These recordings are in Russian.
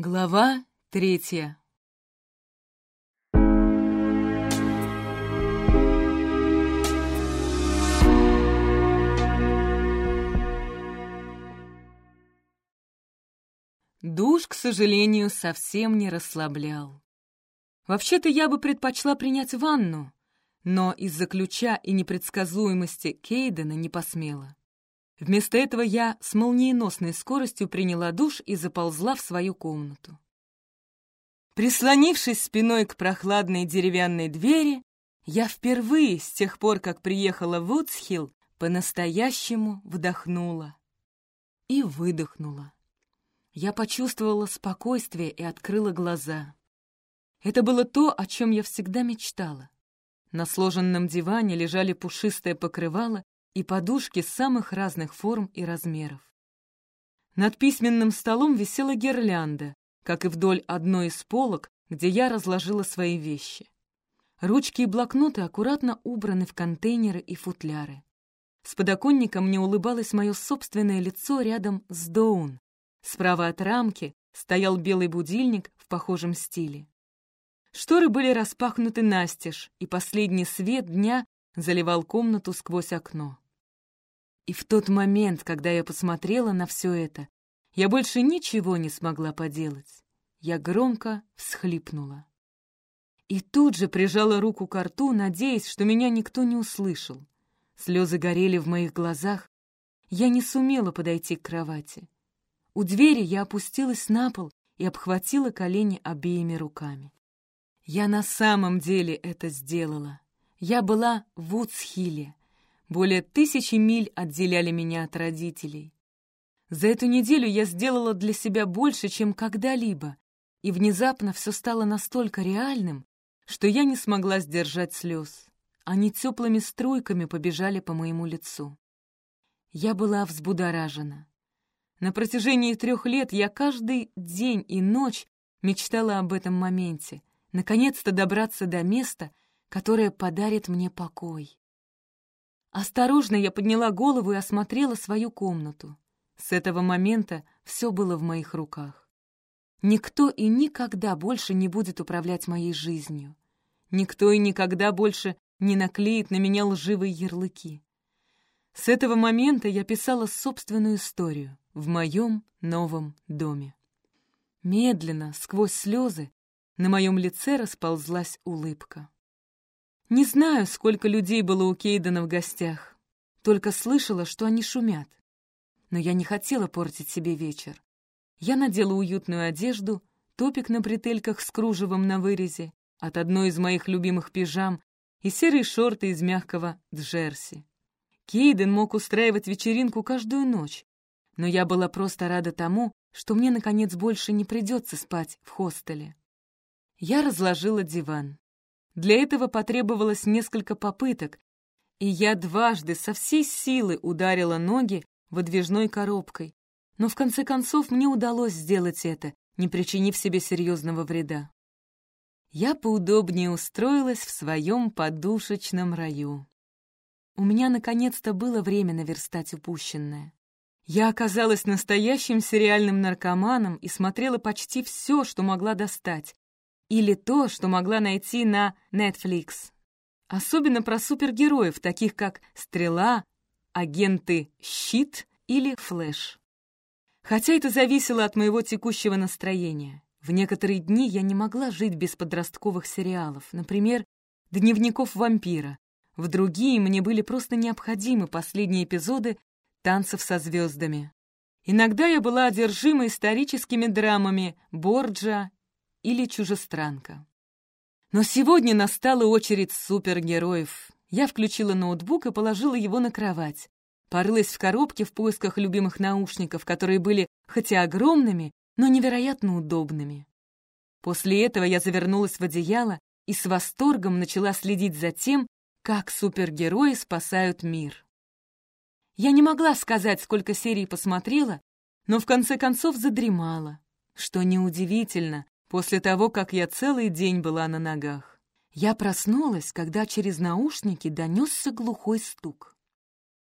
Глава третья Душ, к сожалению, совсем не расслаблял. Вообще-то я бы предпочла принять ванну, но из-за ключа и непредсказуемости Кейдена не посмела. Вместо этого я с молниеносной скоростью приняла душ и заползла в свою комнату. Прислонившись спиной к прохладной деревянной двери, я впервые с тех пор, как приехала в Уцхилл, по-настоящему вдохнула и выдохнула. Я почувствовала спокойствие и открыла глаза. Это было то, о чем я всегда мечтала. На сложенном диване лежали пушистое покрывало и подушки самых разных форм и размеров. Над письменным столом висела гирлянда, как и вдоль одной из полок, где я разложила свои вещи. Ручки и блокноты аккуратно убраны в контейнеры и футляры. С подоконника мне улыбалось мое собственное лицо рядом с Доун. Справа от рамки стоял белый будильник в похожем стиле. Шторы были распахнуты настежь, и последний свет дня заливал комнату сквозь окно. И в тот момент, когда я посмотрела на все это, я больше ничего не смогла поделать. Я громко всхлипнула. И тут же прижала руку к рту, надеясь, что меня никто не услышал. Слезы горели в моих глазах. Я не сумела подойти к кровати. У двери я опустилась на пол и обхватила колени обеими руками. Я на самом деле это сделала. Я была в Уцхилле. Более тысячи миль отделяли меня от родителей. За эту неделю я сделала для себя больше, чем когда-либо, и внезапно все стало настолько реальным, что я не смогла сдержать слез. Они теплыми струйками побежали по моему лицу. Я была взбудоражена. На протяжении трех лет я каждый день и ночь мечтала об этом моменте, наконец-то добраться до места — которая подарит мне покой. Осторожно я подняла голову и осмотрела свою комнату. С этого момента все было в моих руках. Никто и никогда больше не будет управлять моей жизнью. Никто и никогда больше не наклеит на меня лживые ярлыки. С этого момента я писала собственную историю в моем новом доме. Медленно, сквозь слезы, на моем лице расползлась улыбка. Не знаю, сколько людей было у Кейдена в гостях. Только слышала, что они шумят. Но я не хотела портить себе вечер. Я надела уютную одежду, топик на бретельках с кружевом на вырезе, от одной из моих любимых пижам и серые шорты из мягкого джерси. Кейден мог устраивать вечеринку каждую ночь, но я была просто рада тому, что мне, наконец, больше не придется спать в хостеле. Я разложила диван. Для этого потребовалось несколько попыток, и я дважды со всей силы ударила ноги выдвижной коробкой. Но в конце концов мне удалось сделать это, не причинив себе серьезного вреда. Я поудобнее устроилась в своем подушечном раю. У меня наконец-то было время наверстать упущенное. Я оказалась настоящим сериальным наркоманом и смотрела почти все, что могла достать, или то, что могла найти на Netflix. Особенно про супергероев, таких как «Стрела», «Агенты Щит» или «Флэш». Хотя это зависело от моего текущего настроения. В некоторые дни я не могла жить без подростковых сериалов, например, «Дневников вампира». В другие мне были просто необходимы последние эпизоды «Танцев со звездами». Иногда я была одержима историческими драмами Борджа или чужестранка. Но сегодня настала очередь супергероев. Я включила ноутбук и положила его на кровать. Порылась в коробке в поисках любимых наушников, которые были хотя огромными, но невероятно удобными. После этого я завернулась в одеяло и с восторгом начала следить за тем, как супергерои спасают мир. Я не могла сказать, сколько серий посмотрела, но в конце концов задремала. Что неудивительно, после того, как я целый день была на ногах. Я проснулась, когда через наушники донесся глухой стук.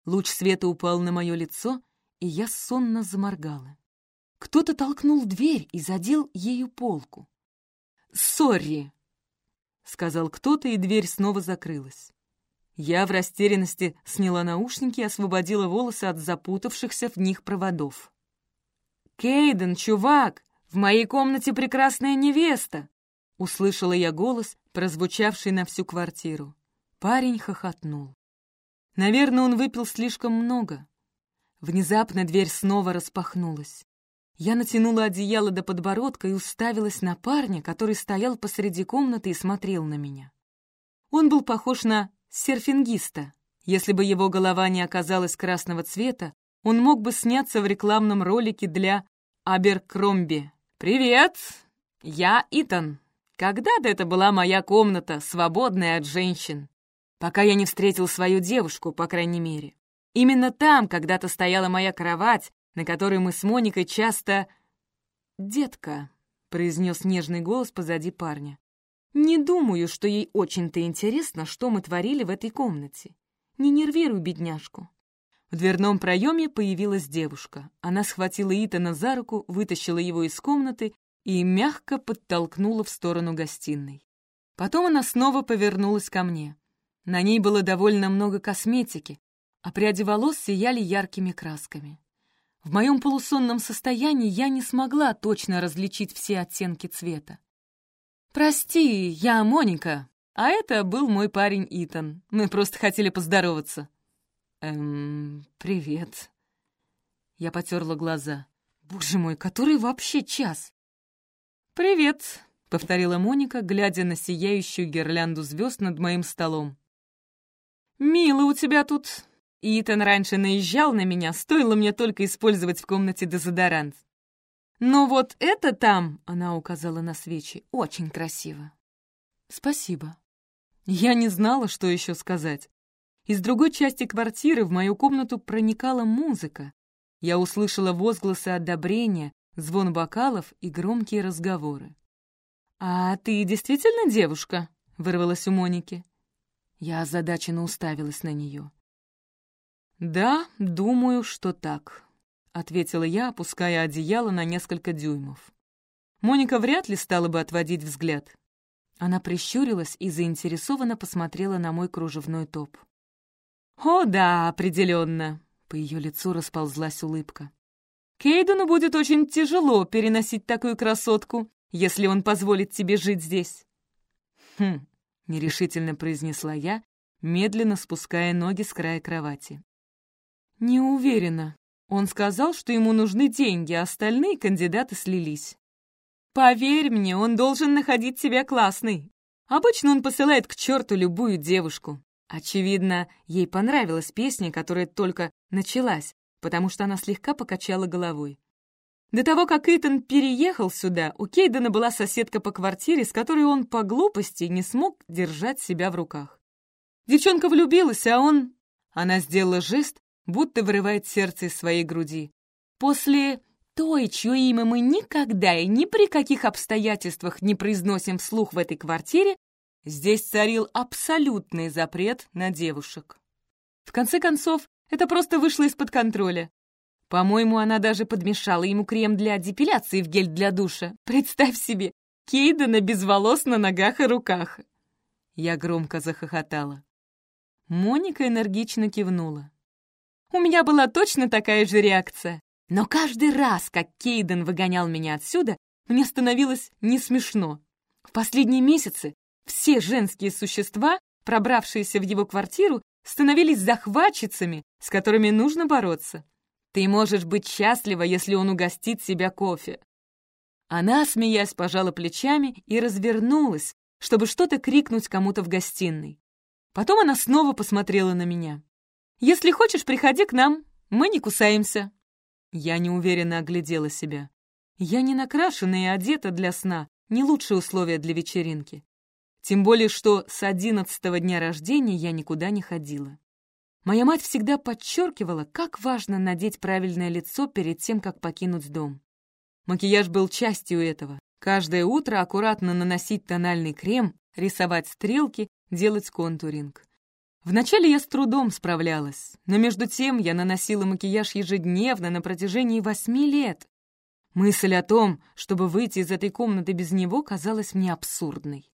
Луч света упал на мое лицо, и я сонно заморгала. Кто-то толкнул дверь и задел ею полку. «Сорри!» — сказал кто-то, и дверь снова закрылась. Я в растерянности сняла наушники и освободила волосы от запутавшихся в них проводов. «Кейден, чувак, в моей комнате прекрасная невеста!» Услышала я голос, прозвучавший на всю квартиру. Парень хохотнул. Наверное, он выпил слишком много. Внезапно дверь снова распахнулась. Я натянула одеяло до подбородка и уставилась на парня, который стоял посреди комнаты и смотрел на меня. Он был похож на серфингиста. Если бы его голова не оказалась красного цвета, он мог бы сняться в рекламном ролике для Аберкромби. «Привет! Я Итан. Когда-то это была моя комната, свободная от женщин. Пока я не встретил свою девушку, по крайней мере. Именно там когда-то стояла моя кровать, на которой мы с Моникой часто... «Детка», — произнес нежный голос позади парня, «не думаю, что ей очень-то интересно, что мы творили в этой комнате. Не нервируй бедняжку». В дверном проеме появилась девушка. Она схватила Итана за руку, вытащила его из комнаты и мягко подтолкнула в сторону гостиной. Потом она снова повернулась ко мне. На ней было довольно много косметики, а пряди волос сияли яркими красками. В моем полусонном состоянии я не смогла точно различить все оттенки цвета. «Прости, я Моника, а это был мой парень Итан. Мы просто хотели поздороваться». «Эм, привет». Я потерла глаза. «Боже мой, который вообще час?» «Привет», — повторила Моника, глядя на сияющую гирлянду звезд над моим столом. «Мило у тебя тут. Итан раньше наезжал на меня, стоило мне только использовать в комнате дезодорант. Но вот это там, — она указала на свечи, — очень красиво. Спасибо. Я не знала, что еще сказать. Из другой части квартиры в мою комнату проникала музыка. Я услышала возгласы одобрения, звон бокалов и громкие разговоры. «А ты действительно девушка?» — вырвалась у Моники. Я озадаченно уставилась на нее. «Да, думаю, что так», — ответила я, опуская одеяло на несколько дюймов. Моника вряд ли стала бы отводить взгляд. Она прищурилась и заинтересованно посмотрела на мой кружевной топ. «О, да, определенно!» — по ее лицу расползлась улыбка. «Кейдену будет очень тяжело переносить такую красотку, если он позволит тебе жить здесь». «Хм», — нерешительно произнесла я, медленно спуская ноги с края кровати. «Не уверена. Он сказал, что ему нужны деньги, а остальные кандидаты слились. Поверь мне, он должен находить тебя классной. Обычно он посылает к черту любую девушку. Очевидно, ей понравилась песня, которая только началась, потому что она слегка покачала головой. До того, как Итан переехал сюда, у Кейдена была соседка по квартире, с которой он по глупости не смог держать себя в руках. Девчонка влюбилась, а он... Она сделала жест, будто вырывает сердце из своей груди. После той, чье имя мы никогда и ни при каких обстоятельствах не произносим вслух в этой квартире, здесь царил абсолютный запрет на девушек. В конце концов, это просто вышло из-под контроля. По-моему, она даже подмешала ему крем для депиляции в гель для душа. Представь себе, Кейдена без волос на ногах и руках. Я громко захохотала. Моника энергично кивнула. У меня была точно такая же реакция. Но каждый раз, как Кейден выгонял меня отсюда, мне становилось не смешно. В последние месяцы все женские существа, пробравшиеся в его квартиру, становились захватчицами, с которыми нужно бороться. Ты можешь быть счастлива, если он угостит себя кофе. Она, смеясь, пожала плечами и развернулась, чтобы что-то крикнуть кому-то в гостиной. Потом она снова посмотрела на меня. Если хочешь, приходи к нам, мы не кусаемся». Я неуверенно оглядела себя. Я не накрашена и одета для сна, не лучшие условия для вечеринки. Тем более, что с одиннадцатого дня рождения я никуда не ходила. Моя мать всегда подчеркивала, как важно надеть правильное лицо перед тем, как покинуть дом. Макияж был частью этого. Каждое утро аккуратно наносить тональный крем, рисовать стрелки, делать контуринг. Вначале я с трудом справлялась, но между тем я наносила макияж ежедневно на протяжении восьми лет. Мысль о том, чтобы выйти из этой комнаты без него, казалась мне абсурдной.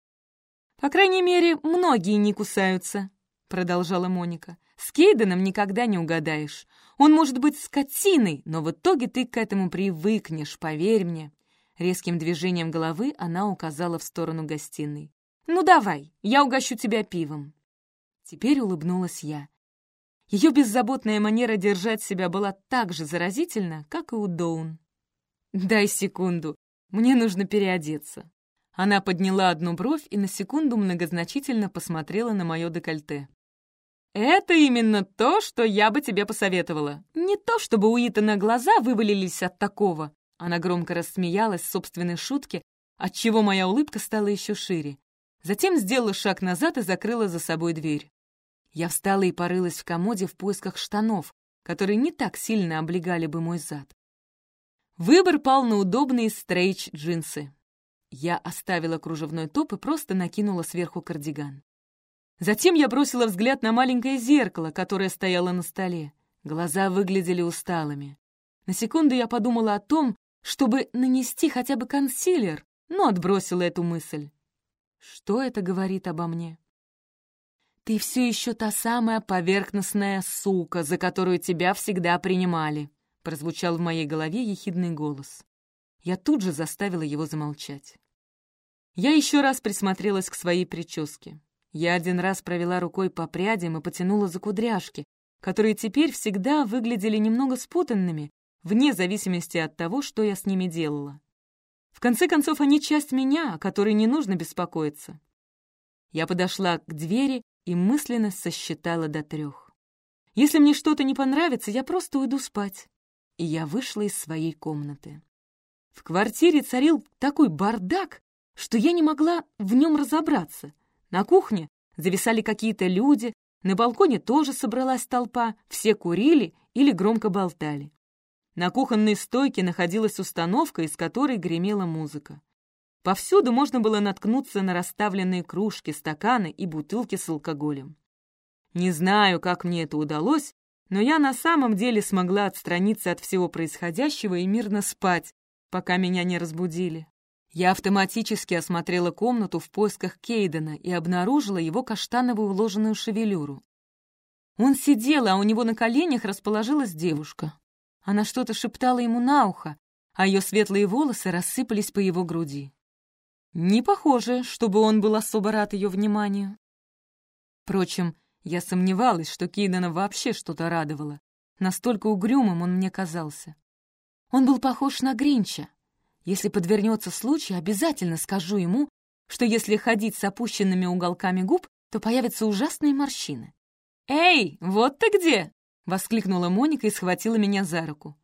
«По крайней мере, многие не кусаются», — продолжала Моника. «С Кейденом никогда не угадаешь. Он может быть скотиной, но в итоге ты к этому привыкнешь, поверь мне». Резким движением головы она указала в сторону гостиной. «Ну давай, я угощу тебя пивом». Теперь улыбнулась я. Ее беззаботная манера держать себя была так же заразительна, как и у Доун. «Дай секунду, мне нужно переодеться». Она подняла одну бровь и на секунду многозначительно посмотрела на мое декольте. «Это именно то, что я бы тебе посоветовала. Не то, чтобы у Итана глаза вывалились от такого». Она громко рассмеялась собственной шутке, отчего моя улыбка стала еще шире. Затем сделала шаг назад и закрыла за собой дверь. Я встала и порылась в комоде в поисках штанов, которые не так сильно облегали бы мой зад. Выбор пал на удобные стрейч-джинсы. Я оставила кружевной топ и просто накинула сверху кардиган. Затем я бросила взгляд на маленькое зеркало, которое стояло на столе. Глаза выглядели усталыми. На секунду я подумала о том, чтобы нанести хотя бы консилер, но отбросила эту мысль. Что это говорит обо мне? «Ты все еще та самая поверхностная сука, за которую тебя всегда принимали», прозвучал в моей голове ехидный голос. Я тут же заставила его замолчать. Я еще раз присмотрелась к своей прическе. Я один раз провела рукой по прядям и потянула за кудряшки, которые теперь всегда выглядели немного спутанными, вне зависимости от того, что я с ними делала. В конце концов, они часть меня, о которой не нужно беспокоиться. Я подошла к двери и мысленно сосчитала до трех. Если мне что-то не понравится, я просто уйду спать. И я вышла из своей комнаты. В квартире царил такой бардак, что я не могла в нем разобраться. На кухне зависали какие-то люди, на балконе тоже собралась толпа, все курили или громко болтали. На кухонной стойке находилась установка, из которой гремела музыка. Повсюду можно было наткнуться на расставленные кружки, стаканы и бутылки с алкоголем. Не знаю, как мне это удалось, но я на самом деле смогла отстраниться от всего происходящего и мирно спать, пока меня не разбудили. Я автоматически осмотрела комнату в поисках Кейдена и обнаружила его каштановую уложенную шевелюру. Он сидел, а у него на коленях расположилась девушка. Она что-то шептала ему на ухо, а ее светлые волосы рассыпались по его груди. Не похоже, чтобы он был особо рад ее вниманию. Впрочем, я сомневалась, что Кейдена вообще что-то радовало. Настолько угрюмым он мне казался. Он был похож на Гринча. Если подвернется случай, обязательно скажу ему, что если ходить с опущенными уголками губ, то появятся ужасные морщины. «Эй, вот ты где!» — воскликнула Моника и схватила меня за руку.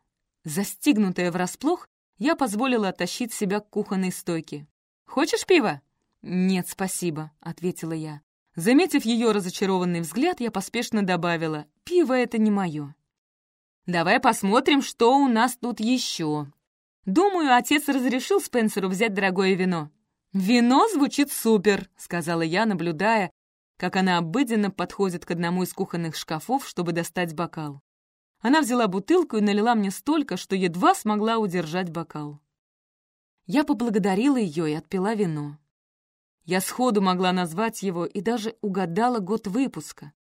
Застигнутая врасплох, я позволила оттащить себя к кухонной стойке. «Хочешь пива?» «Нет, спасибо», — ответила я. Заметив ее разочарованный взгляд, я поспешно добавила, «Пиво — это не мое». Давай посмотрим, что у нас тут еще. Думаю, отец разрешил Спенсеру взять дорогое вино. «Вино звучит супер», — сказала я, наблюдая, как она обыденно подходит к одному из кухонных шкафов, чтобы достать бокал. Она взяла бутылку и налила мне столько, что едва смогла удержать бокал. Я поблагодарила ее и отпила вино. Я сходу могла назвать его и даже угадала год выпуска.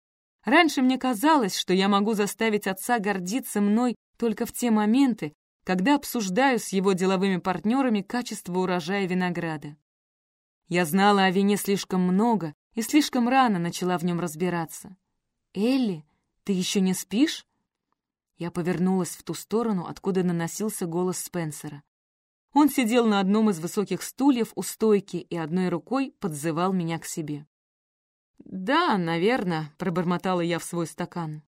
Раньше мне казалось, что я могу заставить отца гордиться мной только в те моменты, когда обсуждаю с его деловыми партнерами качество урожая винограда. Я знала о вине слишком много и слишком рано начала в нем разбираться. «Элли, ты еще не спишь?» Я повернулась в ту сторону, откуда наносился голос Спенсера. Он сидел на одном из высоких стульев у стойки и одной рукой подзывал меня к себе. «Да, наверное», — пробормотала я в свой стакан.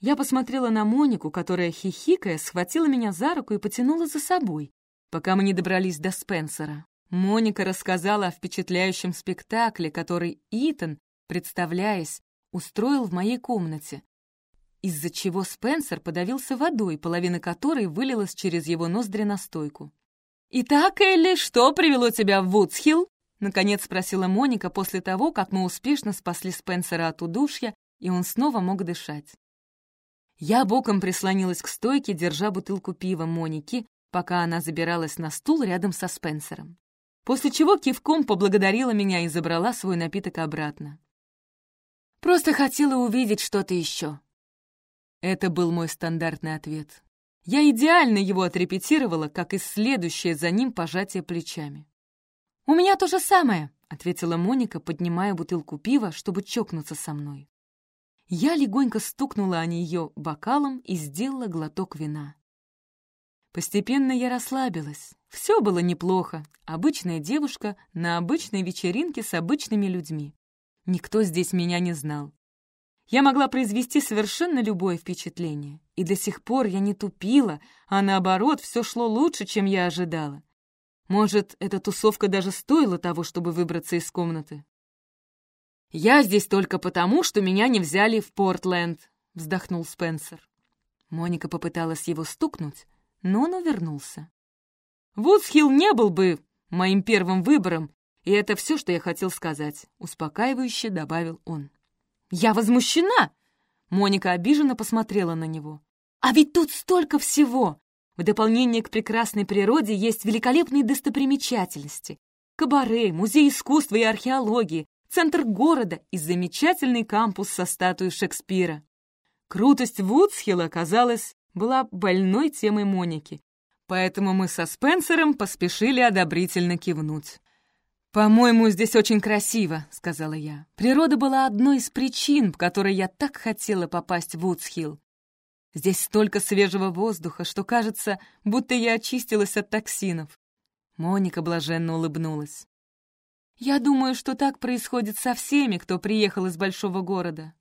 Я посмотрела на Монику, которая, хихикая, схватила меня за руку и потянула за собой, пока мы не добрались до Спенсера. Моника рассказала о впечатляющем спектакле, который Итан, представляясь, устроил в моей комнате, из-за чего Спенсер подавился водой, половина которой вылилась через его ноздри на стойку. «Итак, Элли, что привело тебя в Вудсхилл?» — наконец спросила Моника после того, как мы успешно спасли Спенсера от удушья, и он снова мог дышать. Я боком прислонилась к стойке, держа бутылку пива Моники, пока она забиралась на стул рядом со Спенсером. После чего кивком поблагодарила меня и забрала свой напиток обратно. «Просто хотела увидеть что-то еще». Это был мой стандартный ответ. Я идеально его отрепетировала, как и следующее за ним пожатие плечами. «У меня то же самое», — ответила Моника, поднимая бутылку пива, чтобы чокнуться со мной. Я легонько стукнула о нее бокалом и сделала глоток вина. Постепенно я расслабилась. Все было неплохо. Обычная девушка на обычной вечеринке с обычными людьми. Никто здесь меня не знал. Я могла произвести совершенно любое впечатление. И до сих пор я не тупила, а наоборот, все шло лучше, чем я ожидала. Может, эта тусовка даже стоила того, чтобы выбраться из комнаты. «Я здесь только потому, что меня не взяли в Портленд», — вздохнул Спенсер. Моника попыталась его стукнуть, но он увернулся. «Вудсхилл не был бы моим первым выбором, и это все, что я хотел сказать», — успокаивающе добавил он. «Я возмущена!» Моника обиженно посмотрела на него. «А ведь тут столько всего! В дополнение к прекрасной природе есть великолепные достопримечательности. Кабаре, музей искусства и археологии, центр города и замечательный кампус со статуей Шекспира. Крутость Вудсхилла, казалось, была больной темой Моники, поэтому мы со Спенсером поспешили одобрительно кивнуть. «По-моему, здесь очень красиво», — сказала я. «Природа была одной из причин, по которой я так хотела попасть в Вудсхилл. Здесь столько свежего воздуха, что кажется, будто я очистилась от токсинов. Моника блаженно улыбнулась. «Я думаю, что так происходит со всеми, кто приехал из большого города».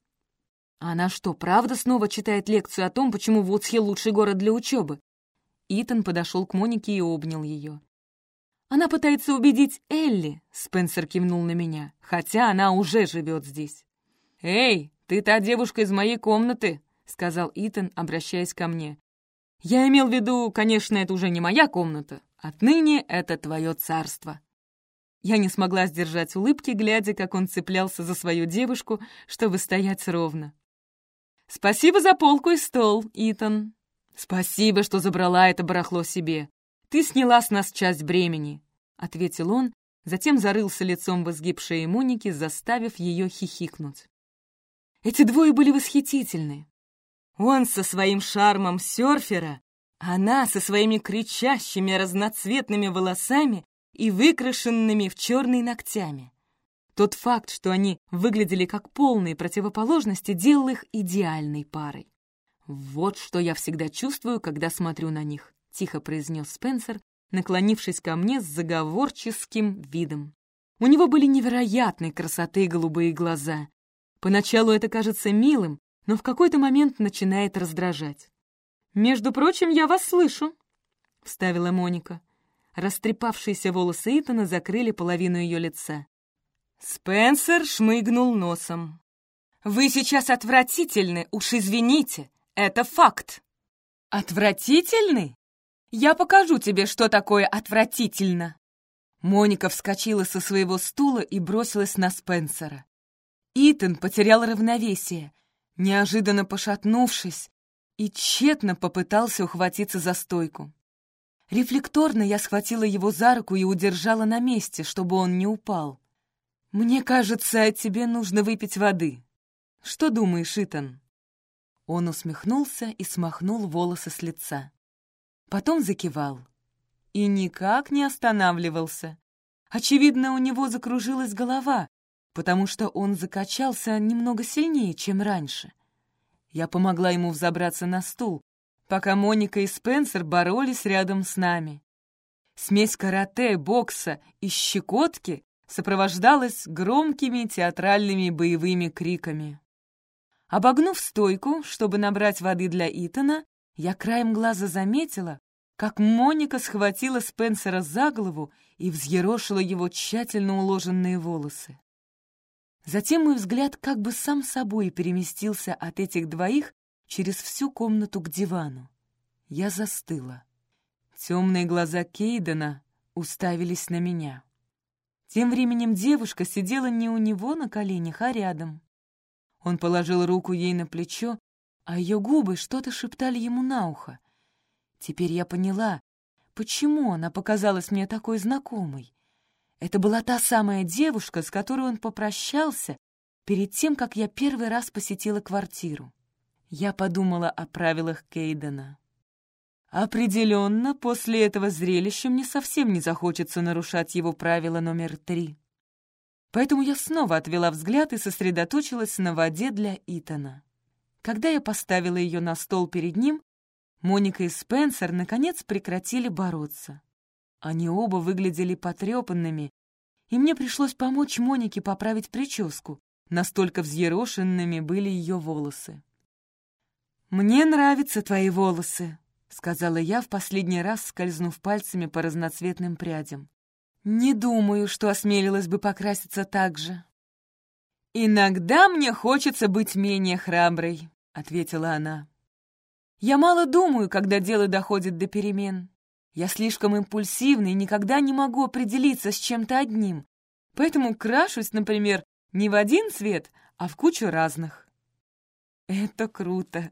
«Она что, правда снова читает лекцию о том, почему Вудсхилл лучший город для учебы?» Итан подошел к Монике и обнял ее. «Она пытается убедить Элли», — Спенсер кивнул на меня, «хотя она уже живет здесь». «Эй, ты та девушка из моей комнаты», — сказал Итан, обращаясь ко мне. «Я имел в виду, конечно, это уже не моя комната. Отныне это твое царство». Я не смогла сдержать улыбки, глядя, как он цеплялся за свою девушку, чтобы стоять ровно. «Спасибо за полку и стол, Итан. Спасибо, что забрала это барахло себе. Ты сняла с нас часть бремени», — ответил он, затем зарылся лицом в изгиб шеи Моники, заставив ее хихикнуть. Эти двое были восхитительны. Он со своим шармом серфера, она со своими кричащими разноцветными волосами и выкрашенными в черные ногтями. Тот факт, что они выглядели как полные противоположности, делал их идеальной парой. «Вот что я всегда чувствую, когда смотрю на них», — тихо произнес Спенсер, наклонившись ко мне с заговорческим видом. У него были невероятной красоты голубые глаза. Поначалу это кажется милым, но в какой-то момент начинает раздражать. «Между прочим, я вас слышу», — вставила Моника. Растрепавшиеся волосы Итана закрыли половину ее лица. Спенсер шмыгнул носом. «Вы сейчас отвратительны, уж извините, это факт». «Отвратительны? Я покажу тебе, что такое отвратительно». Моника вскочила со своего стула и бросилась на Спенсера. Итан потерял равновесие — неожиданно пошатнувшись, и тщетно попытался ухватиться за стойку. Рефлекторно я схватила его за руку и удержала на месте, чтобы он не упал. «Мне кажется, тебе нужно выпить воды. Что думаешь, Итан?» Он усмехнулся и смахнул волосы с лица. Потом закивал. И никак не останавливался. Очевидно, у него закружилась голова, потому что он закачался немного сильнее, чем раньше. Я помогла ему взобраться на стул, пока Моника и Спенсер боролись рядом с нами. Смесь карате, бокса и щекотки сопровождалась громкими театральными боевыми криками. Обогнув стойку, чтобы набрать воды для Итана, я краем глаза заметила, как Моника схватила Спенсера за голову и взъерошила его тщательно уложенные волосы. Затем мой взгляд как бы сам собой переместился от этих двоих через всю комнату к дивану. Я застыла. Темные глаза Кейдена уставились на меня. Тем временем девушка сидела не у него на коленях, а рядом. Он положил руку ей на плечо, а ее губы что-то шептали ему на ухо. Теперь я поняла, Почему она показалась мне такой знакомой? Это была та самая девушка, с которой он попрощался перед тем, как я первый раз посетила квартиру. Я подумала о правилах Кейдена. Определенно, после этого зрелища мне совсем не захочется нарушать его правило номер три. Поэтому я снова отвела взгляд и сосредоточилась на воде для Итана. Когда я поставила ее на стол перед ним, Моника и Спенсер наконец прекратили бороться. Они оба выглядели потрепанными, и мне пришлось помочь Монике поправить прическу, настолько взъерошенными были ее волосы. «Мне нравятся твои волосы», — сказала я в последний раз, скользнув пальцами по разноцветным прядям. «Не думаю, что осмелилась бы покраситься так же». «Иногда мне хочется быть менее храброй», — ответила она. «Я мало думаю, когда дело доходит до перемен. Я слишком импульсивна и никогда не могу определиться с чем-то одним, поэтому крашусь, например, не в один цвет, а в кучу разных». «Это круто»,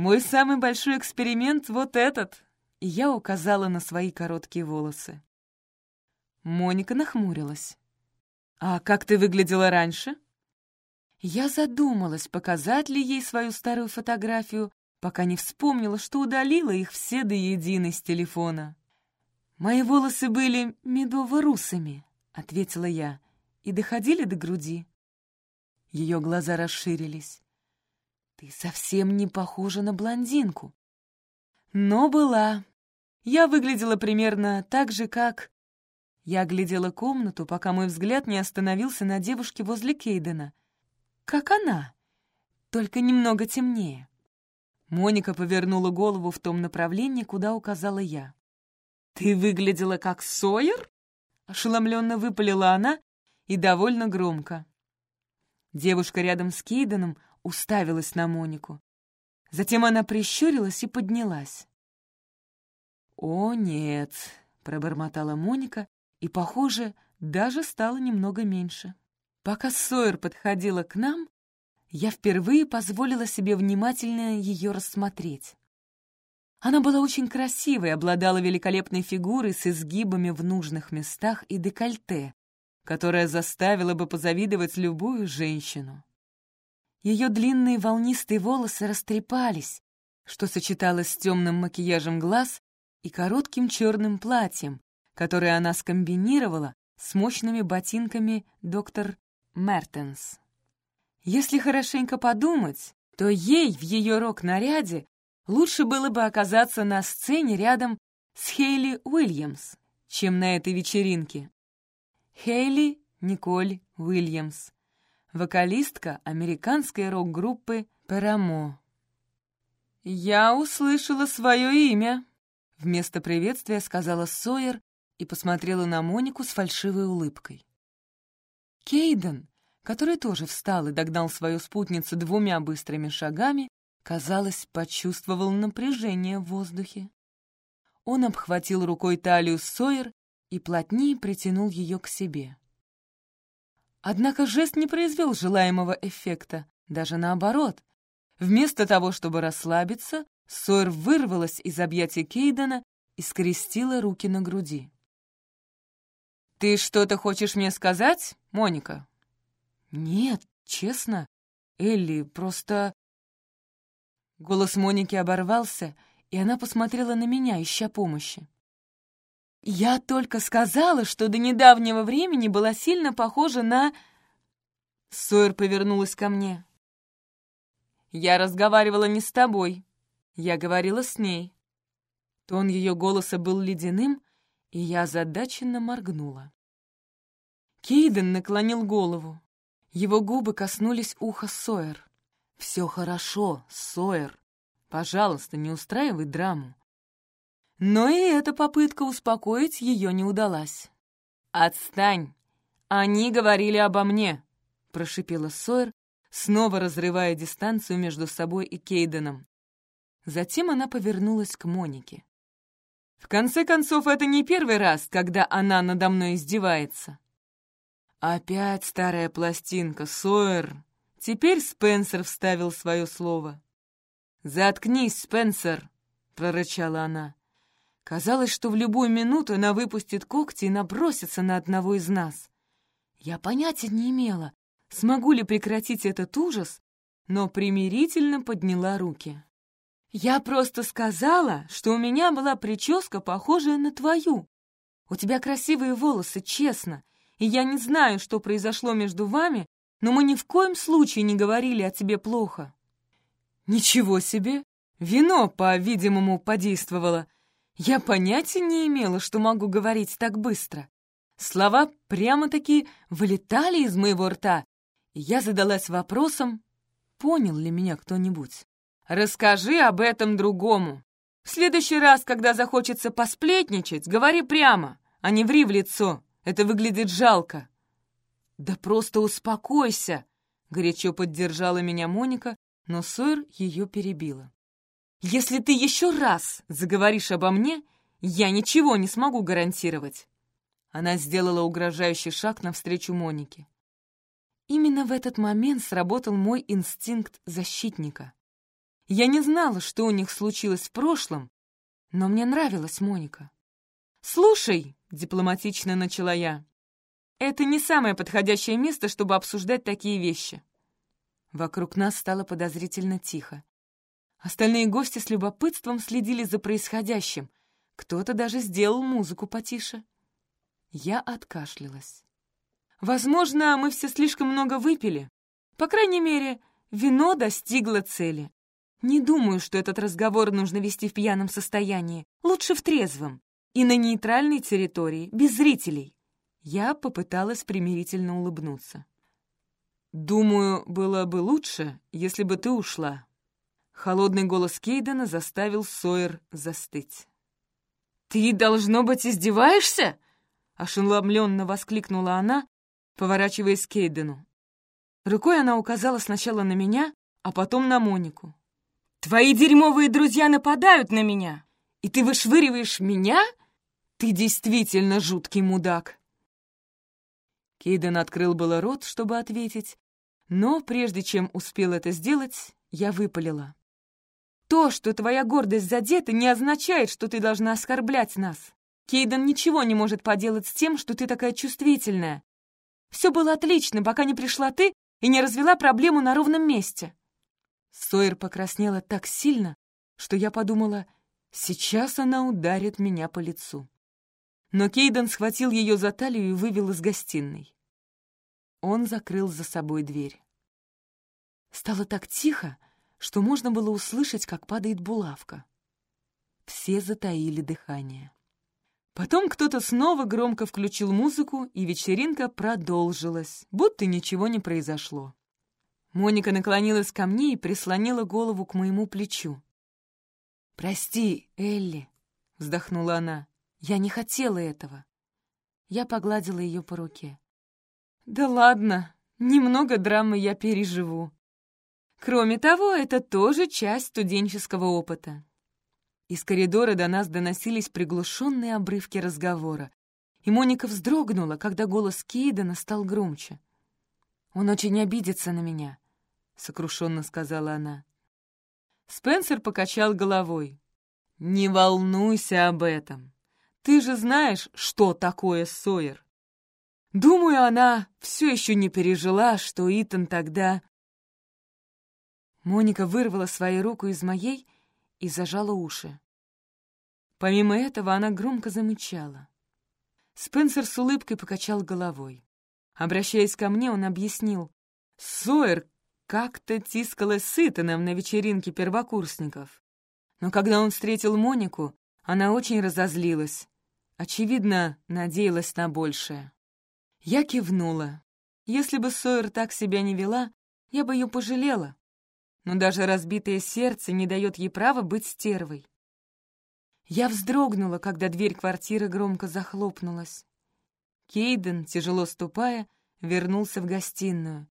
мой самый большой эксперимент вот этот!» И я указала на свои короткие волосы. Моника нахмурилась. «А как ты выглядела раньше?» Я задумалась, показать ли ей свою старую фотографию, пока не вспомнила, что удалила их все до единой с телефона. «Мои волосы были медово-русыми», — ответила я, — «и доходили до груди». Ее глаза расширились. Ты совсем не похожа на блондинку. Но была. Я выглядела примерно так же, как... Я глядела комнату, пока мой взгляд не остановился на девушке возле Кейдена. Как она, только немного темнее. Моника повернула голову в том направлении, куда указала я. «Ты выглядела как Сойер?» Ошеломленно выпалила она и довольно громко. Девушка рядом с Кейденом уставилась на Монику. Затем она прищурилась и поднялась. «О, нет», — пробормотала Моника, и, похоже, даже стало немного меньше. Пока Сойер подходила к нам, я впервые позволила себе внимательно ее рассмотреть. Она была очень красивой, обладала великолепной фигурой с изгибами в нужных местах и декольте, которая заставила бы позавидовать любую женщину. Ее длинные волнистые волосы растрепались, что сочеталось с темным макияжем глаз и коротким черным платьем, которое она скомбинировала с мощными ботинками доктор Мертенс. Если хорошенько подумать, то ей в ее рок-наряде лучше было бы оказаться на сцене рядом с Хейли Уильямс, чем на этой вечеринке. Хейли Николь Уильямс, вокалистка американской рок-группы «Парамо». «Я услышала свое имя», — вместо приветствия сказала Сойер и посмотрела на Монику с фальшивой улыбкой. Кейден, который тоже встал и догнал свою спутницу двумя быстрыми шагами, казалось, почувствовал напряжение в воздухе. Он обхватил рукой талию Сойер и плотнее притянул ее к себе. Однако жест не произвел желаемого эффекта, даже наоборот. Вместо того, чтобы расслабиться, Сойер вырвалась из объятий Кейдена и скрестила руки на груди. «Ты что-то хочешь мне сказать, Моника?» «Нет, честно. Элли, просто...» Голос Моники оборвался, и она посмотрела на меня, ища помощи. Я только сказала, что до недавнего времени была сильно похожа на... Сойер повернулась ко мне. Я разговаривала не с тобой. Я говорила с ней. Тон ее голоса был ледяным, и я озадаченно моргнула. Кейден наклонил голову. Его губы коснулись уха Сойер. «Все хорошо, Сойер. Пожалуйста, не устраивай драму. Но и эта попытка успокоить ее не удалась. «Отстань! Они говорили обо мне!» — прошипела Сойер, снова разрывая дистанцию между собой и Кейденом. Затем она повернулась к Монике. «В конце концов, это не первый раз, когда она надо мной издевается». «Опять старая пластинка, Сойер!» Теперь Спенсер вставил свое слово. «Заткнись, Спенсер!» — прорычала она. Казалось, что в любую минуту она выпустит когти и набросится на одного из нас. Я понятия не имела, смогу ли прекратить этот ужас, но примирительно подняла руки. «Я просто сказала, что у меня была прическа, похожая на твою. У тебя красивые волосы, честно, и я не знаю, что произошло между вами, но мы ни в коем случае не говорили о тебе плохо». «Ничего себе! Вино, по-видимому, подействовало. Я понятия не имела, что могу говорить так быстро. Слова прямо-таки вылетали из моего рта, и я задалась вопросом, понял ли меня кто-нибудь. «Расскажи об этом другому. В следующий раз, когда захочется посплетничать, говори прямо, а не ври в лицо. Это выглядит жалко». «Да просто успокойся!» — горячо поддержала меня Моника, но Сойер ее перебила. «Если ты еще раз заговоришь обо мне, я ничего не смогу гарантировать». Она сделала угрожающий шаг навстречу Монике. Именно в этот момент сработал мой инстинкт защитника. Я не знала, что у них случилось в прошлом, но мне нравилась Моника. «Слушай», — дипломатично начала я, — «это не самое подходящее место, чтобы обсуждать такие вещи». Вокруг нас стало подозрительно тихо. Остальные гости с любопытством следили за происходящим. Кто-то даже сделал музыку потише. Я откашлялась. Возможно, мы все слишком много выпили. По крайней мере, вино достигло цели. Не думаю, что этот разговор нужно вести в пьяном состоянии. Лучше в трезвом. И на нейтральной территории, без зрителей. Я попыталась примирительно улыбнуться. «Думаю, было бы лучше, если бы ты ушла». Холодный голос Кейдена заставил Сойер застыть. «Ты, должно быть, издеваешься?» Ошеломленно воскликнула она, поворачиваясь к Кейдену. Рукой она указала сначала на меня, а потом на Монику. «Твои дерьмовые друзья нападают на меня, и ты вышвыриваешь меня? Ты действительно жуткий мудак!» Кейден открыл было рот, чтобы ответить, но прежде чем успел это сделать, я выпалила. «То, что твоя гордость задета, не означает, что ты должна оскорблять нас. Кейден ничего не может поделать с тем, что ты такая чувствительная. Все было отлично, пока не пришла ты и не развела проблему на ровном месте». Сойер покраснела так сильно, что я подумала, сейчас она ударит меня по лицу. Но Кейден схватил ее за талию и вывел из гостиной. Он закрыл за собой дверь. Стало так тихо, что можно было услышать, как падает булавка. Все затаили дыхание. Потом кто-то снова громко включил музыку, и вечеринка продолжилась, будто ничего не произошло. Моника наклонилась ко мне и прислонила голову к моему плечу. «Прости, Элли», — вздохнула она, — «я не хотела этого». Я погладила ее по руке. «Да ладно, немного драмы я переживу. Кроме того, это тоже часть студенческого опыта. Из коридора до нас доносились приглушенные обрывки разговора, и Моника вздрогнула, когда голос Кейдена стал громче. «Он очень обидится на меня», — сокрушенно сказала она. Спенсер покачал головой. «Не волнуйся об этом. Ты же знаешь, что такое Сойер. Думаю, она все еще не пережила, что Итан тогда...» Моника вырвала свою руку из моей и зажала уши. Помимо этого она громко замычала. Спенсер с улыбкой покачал головой. Обращаясь ко мне, он объяснил. Сойер как-то тискалась с Итаном на вечеринке первокурсников. Но когда он встретил Монику, она очень разозлилась. Очевидно, надеялась на большее. Я кивнула. Если бы Сойер так себя не вела, я бы ее пожалела но даже разбитое сердце не дает ей права быть стервой. Я вздрогнула, когда дверь квартиры громко захлопнулась. Кейден, тяжело ступая, вернулся в гостиную,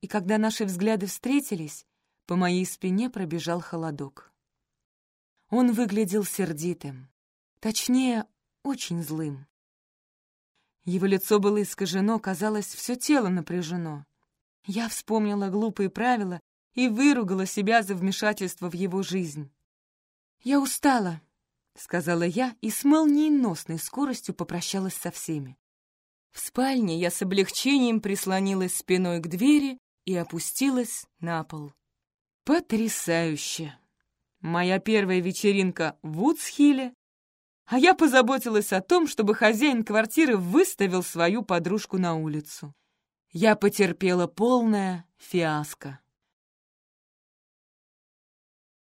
и когда наши взгляды встретились, по моей спине пробежал холодок. Он выглядел сердитым, точнее, очень злым. Его лицо было искажено, казалось, все тело напряжено. Я вспомнила глупые правила и выругала себя за вмешательство в его жизнь. «Я устала», — сказала я и с молниеносной скоростью попрощалась со всеми. В спальне я с облегчением прислонилась спиной к двери и опустилась на пол. Потрясающе! Моя первая вечеринка в Вудсхилле, а я позаботилась о том, чтобы хозяин квартиры выставил свою подружку на улицу. Я потерпела полное фиаско.